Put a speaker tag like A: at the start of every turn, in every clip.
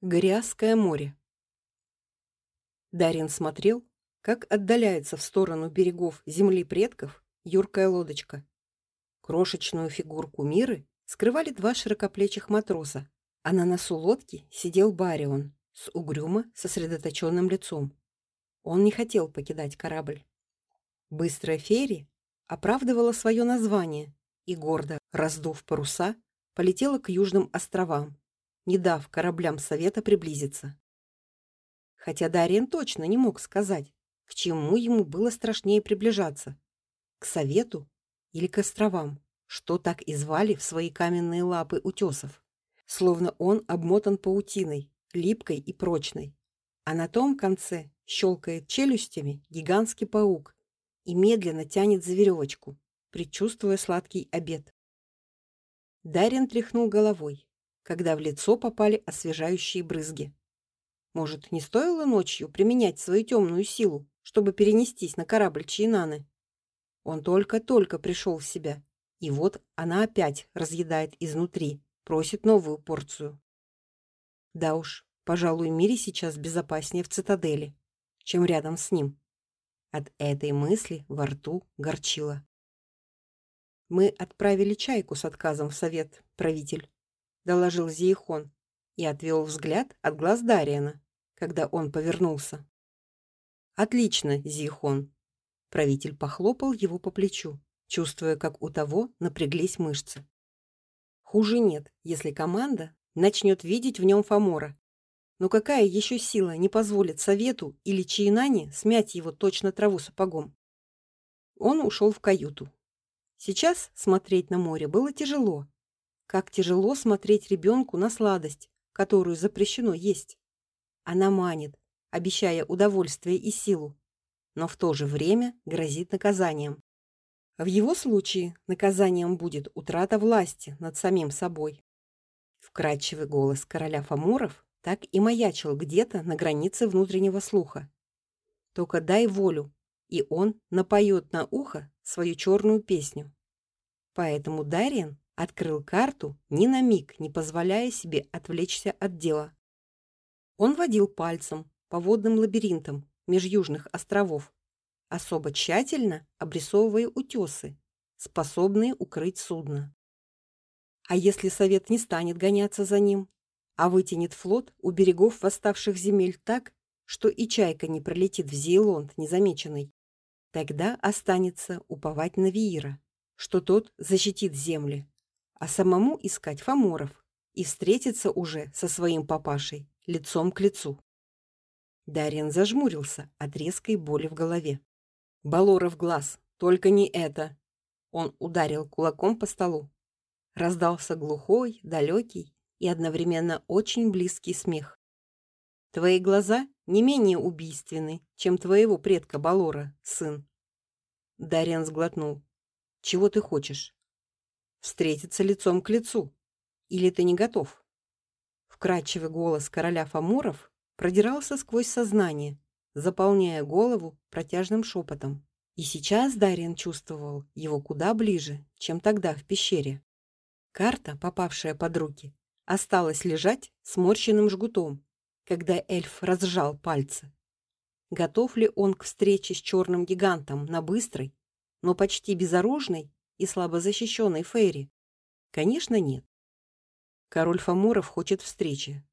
A: Гориасское море. Дарин смотрел, как отдаляется в сторону берегов земли предков юркая лодочка. Крошечную фигурку Миры скрывали два широкоплечих матроса, а на носу лодки сидел Барион с угрюмо сосредоточенным лицом. Он не хотел покидать корабль. Быстрая ферри оправдывала свое название и гордо раздув паруса, полетела к южным островам, не дав кораблям совета приблизиться. Хотя Дариен точно не мог сказать, к чему ему было страшнее приближаться: к совету или к островам, что так и звали в свои каменные лапы утесов, словно он обмотан паутиной, липкой и прочной, а на том конце щелкает челюстями гигантский паук и медленно тянет за веревочку, предчувствуя сладкий обед. Дарин тряхнул головой когда в лицо попали освежающие брызги. Может, не стоило ночью применять свою темную силу, чтобы перенестись на корабль Чинаны? Он только-только пришел в себя, и вот она опять разъедает изнутри, просит новую порцию. Да уж, пожалуй, Мире сейчас безопаснее в цитадели, чем рядом с ним. От этой мысли во рту горчило. Мы отправили чайку с отказом в совет, правитель доложил Зиехон и отвел взгляд от глаз Дариена, когда он повернулся. Отлично, Зиехон. Правитель похлопал его по плечу, чувствуя, как у того напряглись мышцы. Хуже нет, если команда начнет видеть в нем Фомора. Но какая еще сила не позволит совету или Чаинане смять его точно траву сапогом? Он ушел в каюту. Сейчас смотреть на море было тяжело, как тяжело смотреть ребенку на сладость, которую запрещено есть. Она манит, обещая удовольствие и силу, но в то же время грозит наказанием. В его случае наказанием будет утрата власти над самим собой. Вкрадчивый голос короля Фамуров так и маячил где-то на границе внутреннего слуха. Только дай волю, и он напоет на ухо свою черную песню. Поэтому Дариен открыл карту, ни на миг не позволяя себе отвлечься от дела. Он водил пальцем по водным лабиринтам межюжных островов, особо тщательно обрисовывая утесы, способные укрыть судно. А если совет не станет гоняться за ним, а вытянет флот у берегов восставших земель так, что и чайка не пролетит в Зейлонд незамеченной, тогда останется уповать на Виира, что тот защитит земли, а самому искать Фоморов и встретиться уже со своим папашей лицом к лицу. Дарьян зажмурился от резкой боли в голове. Балоров глаз, только не это. Он ударил кулаком по столу. Раздался глухой, далекий и одновременно очень близкий смех. Твои глаза не менее убийственны, чем твоего предка Балора, сын. Дарьян сглотнул. Чего ты хочешь? Встретиться лицом к лицу. Или ты не готов? Вкрадчивый голос короля Фамуров продирался сквозь сознание, заполняя голову протяжным шепотом. И сейчас Дариан чувствовал его куда ближе, чем тогда в пещере. Карта, попавшая под руки, осталась лежать сморщенным жгутом, когда эльф разжал пальцы. Готов ли он к встрече с черным гигантом на быстрой, но почти безоружной и слабо защищенной Фейри? Конечно, нет. Король Фамуров хочет встречи,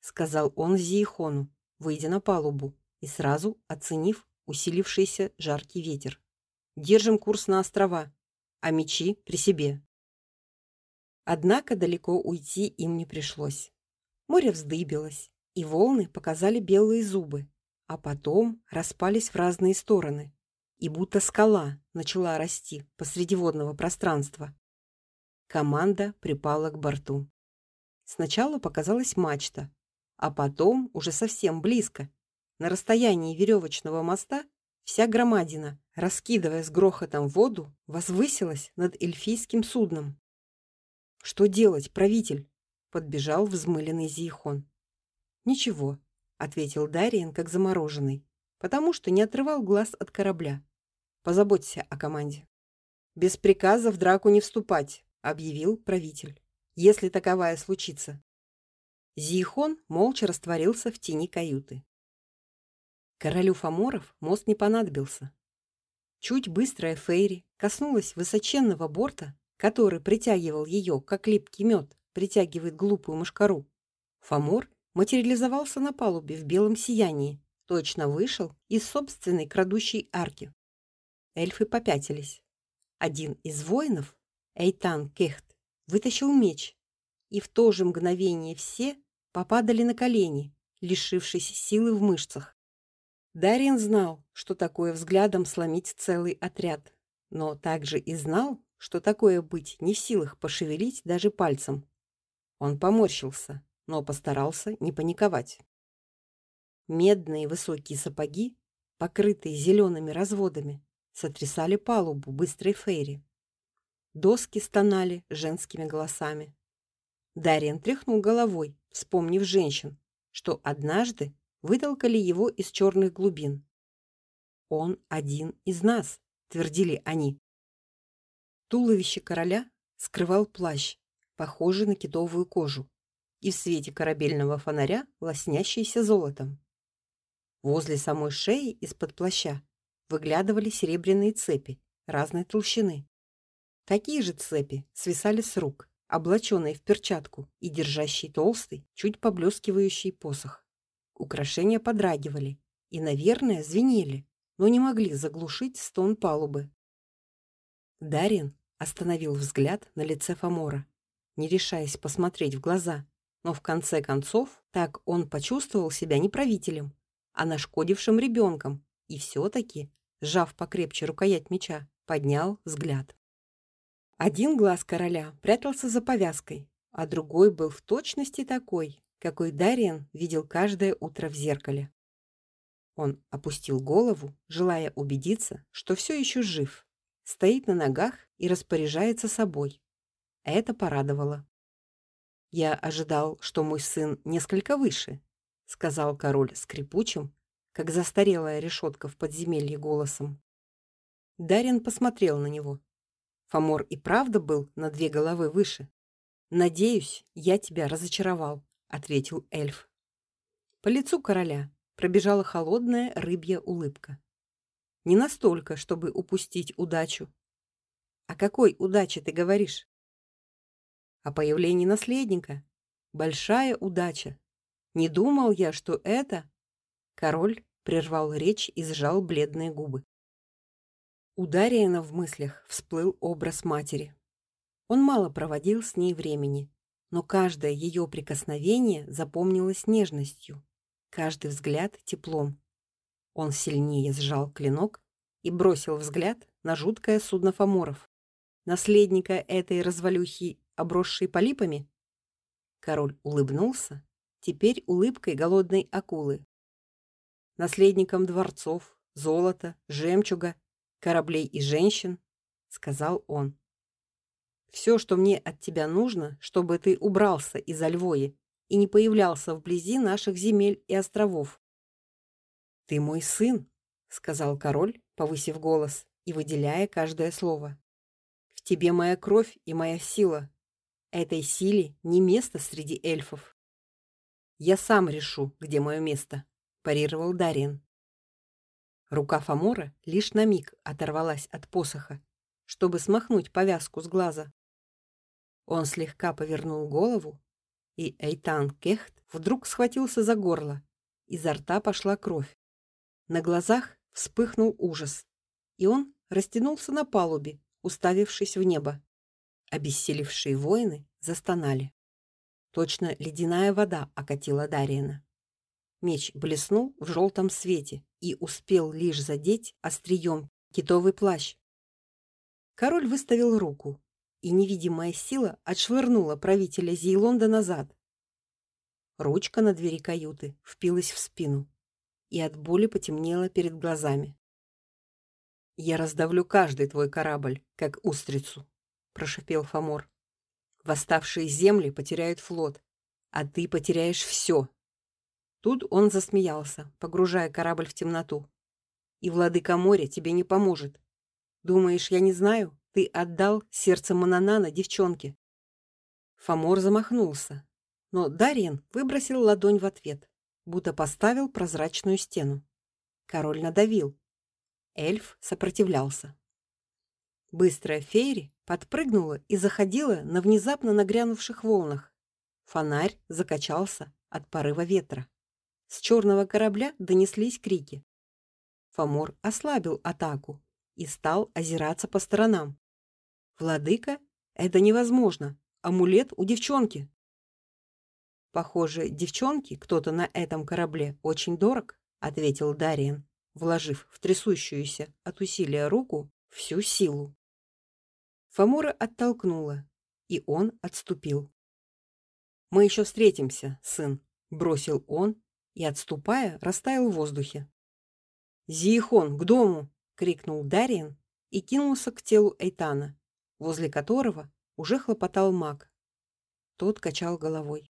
A: сказал он Зиихону, выйдя на палубу и сразу оценив усилившийся жаркий ветер. Держим курс на острова, а мечи при себе. Однако далеко уйти им не пришлось. Море вздыбилось, и волны показали белые зубы, а потом распались в разные стороны, и будто скала начала расти посреди водного пространства. Команда припала к борту. Сначала показалась мачта, а потом уже совсем близко, на расстоянии веревочного моста, вся громадина, раскидывая с грохотом воду, возвысилась над эльфийским судном. Что делать, правитель? подбежал взмыленный Зихон. Ничего, ответил Дариен, как замороженный потому что не отрывал глаз от корабля. Позаботься о команде. Без приказа в драку не вступать, объявил правитель. Если таковая случится. Зихон молча растворился в тени каюты. Королю Фоморов мост не понадобился. Чуть быстрая Фейри коснулась высоченного борта, который притягивал ее, как липкий мед притягивает глупую мышкару. Фомор материализовался на палубе в белом сиянии, точно вышел из собственной крадущей арки. Эльфы попятились. Один из воинов, Эйтан Кехт, вытащил меч, и в то же мгновение все попадали на колени, лишившись силы в мышцах. Дарин знал, что такое взглядом сломить целый отряд, но также и знал, что такое быть не в силах пошевелить даже пальцем. Он поморщился, но постарался не паниковать. Медные высокие сапоги, покрытые зелеными разводами, сотрясали палубу быстрой фейри. Доски стонали женскими голосами. Дариан тряхнул головой, вспомнив женщин, что однажды вытолкали его из черных глубин. Он один из нас, твердили они. Туловище короля скрывал плащ, похожий на китовую кожу, и в свете корабельного фонаря лоснящийся золотом. Возле самой шеи из-под плаща выглядывали серебряные цепи разной толщины. Такие же цепи свисали с рук, облаченные в перчатку и держащие толстый, чуть поблескивающий посох. Украшения подрагивали и, наверное, звенели, но не могли заглушить стон палубы. Дарин остановил взгляд на лице Фомора, не решаясь посмотреть в глаза, но в конце концов так он почувствовал себя не правителем, а нашкодившим ребенком, и все таки сжав покрепче рукоять меча, поднял взгляд. Один глаз короля прятался за повязкой, а другой был в точности такой, какой Дариан видел каждое утро в зеркале. Он опустил голову, желая убедиться, что все еще жив, стоит на ногах и распоряжается собой. Это порадовало. Я ожидал, что мой сын несколько выше, сказал король скрипучим, как застарелая решетка в подземелье голосом. Дарин посмотрел на него. Фомор и правда был на две головы выше. Надеюсь, я тебя разочаровал, ответил эльф. По лицу короля пробежала холодная рыбья улыбка. Не настолько, чтобы упустить удачу. О какой удаче ты говоришь? О появлении наследника. Большая удача. Не думал я, что это Король прервал речь и сжал бледные губы. У Дариена в мыслях всплыл образ матери. Он мало проводил с ней времени, но каждое ее прикосновение запомнилось нежностью, каждый взгляд теплом. Он сильнее сжал клинок и бросил взгляд на жуткое судно Фоморов, наследника этой развалюхи, обросшей полипами. Король улыбнулся, теперь улыбкой голодной акулы, наследником дворцов, золота, жемчуга, кораблей и женщин, сказал он. Все, что мне от тебя нужно, чтобы ты убрался из Альвои и не появлялся вблизи наших земель и островов. Ты мой сын, сказал король, повысив голос и выделяя каждое слово. В тебе моя кровь и моя сила. Этой силе не место среди эльфов. Я сам решу, где мое место парировал Дарин. Рука Фомора лишь на миг оторвалась от посоха, чтобы смахнуть повязку с глаза. Он слегка повернул голову, и Эйтан Кехт вдруг схватился за горло. Изо рта пошла кровь. На глазах вспыхнул ужас, и он растянулся на палубе, уставившись в небо. Обессилевшие воины застонали. Точно ледяная вода окатила Дариена. Меч блеснул в желтом свете и успел лишь задеть острием китовый плащ. Король выставил руку, и невидимая сила отшвырнула правителя Зейлонда назад. Ручка на двери каюты впилась в спину, и от боли потемнело перед глазами. Я раздавлю каждый твой корабль, как устрицу, прошипел Фомор. Восставшие земли потеряют флот, а ты потеряешь все. Тут он засмеялся, погружая корабль в темноту. И владыка моря тебе не поможет. Думаешь, я не знаю? Ты отдал сердце Мананана девчонке. Фомор замахнулся, но Дариен выбросил ладонь в ответ, будто поставил прозрачную стену. Король надавил. Эльф сопротивлялся. Быстрая Фейри подпрыгнула и заходила на внезапно нагрянувших волнах. Фонарь закачался от порыва ветра. С черного корабля донеслись крики. Фомор ослабил атаку и стал озираться по сторонам. Владыка, это невозможно. Амулет у девчонки. Похоже, девчонке кто-то на этом корабле очень дорог, ответил Дариан, вложив в трясущуюся от усилия руку всю силу. Фомора оттолкнула, и он отступил. Мы еще встретимся, сын, бросил он и отступая, растаял в воздухе. Зихон, к дому, крикнул Дариан и кинулся к телу Эйтана, возле которого уже хлопотал маг. Тот качал головой.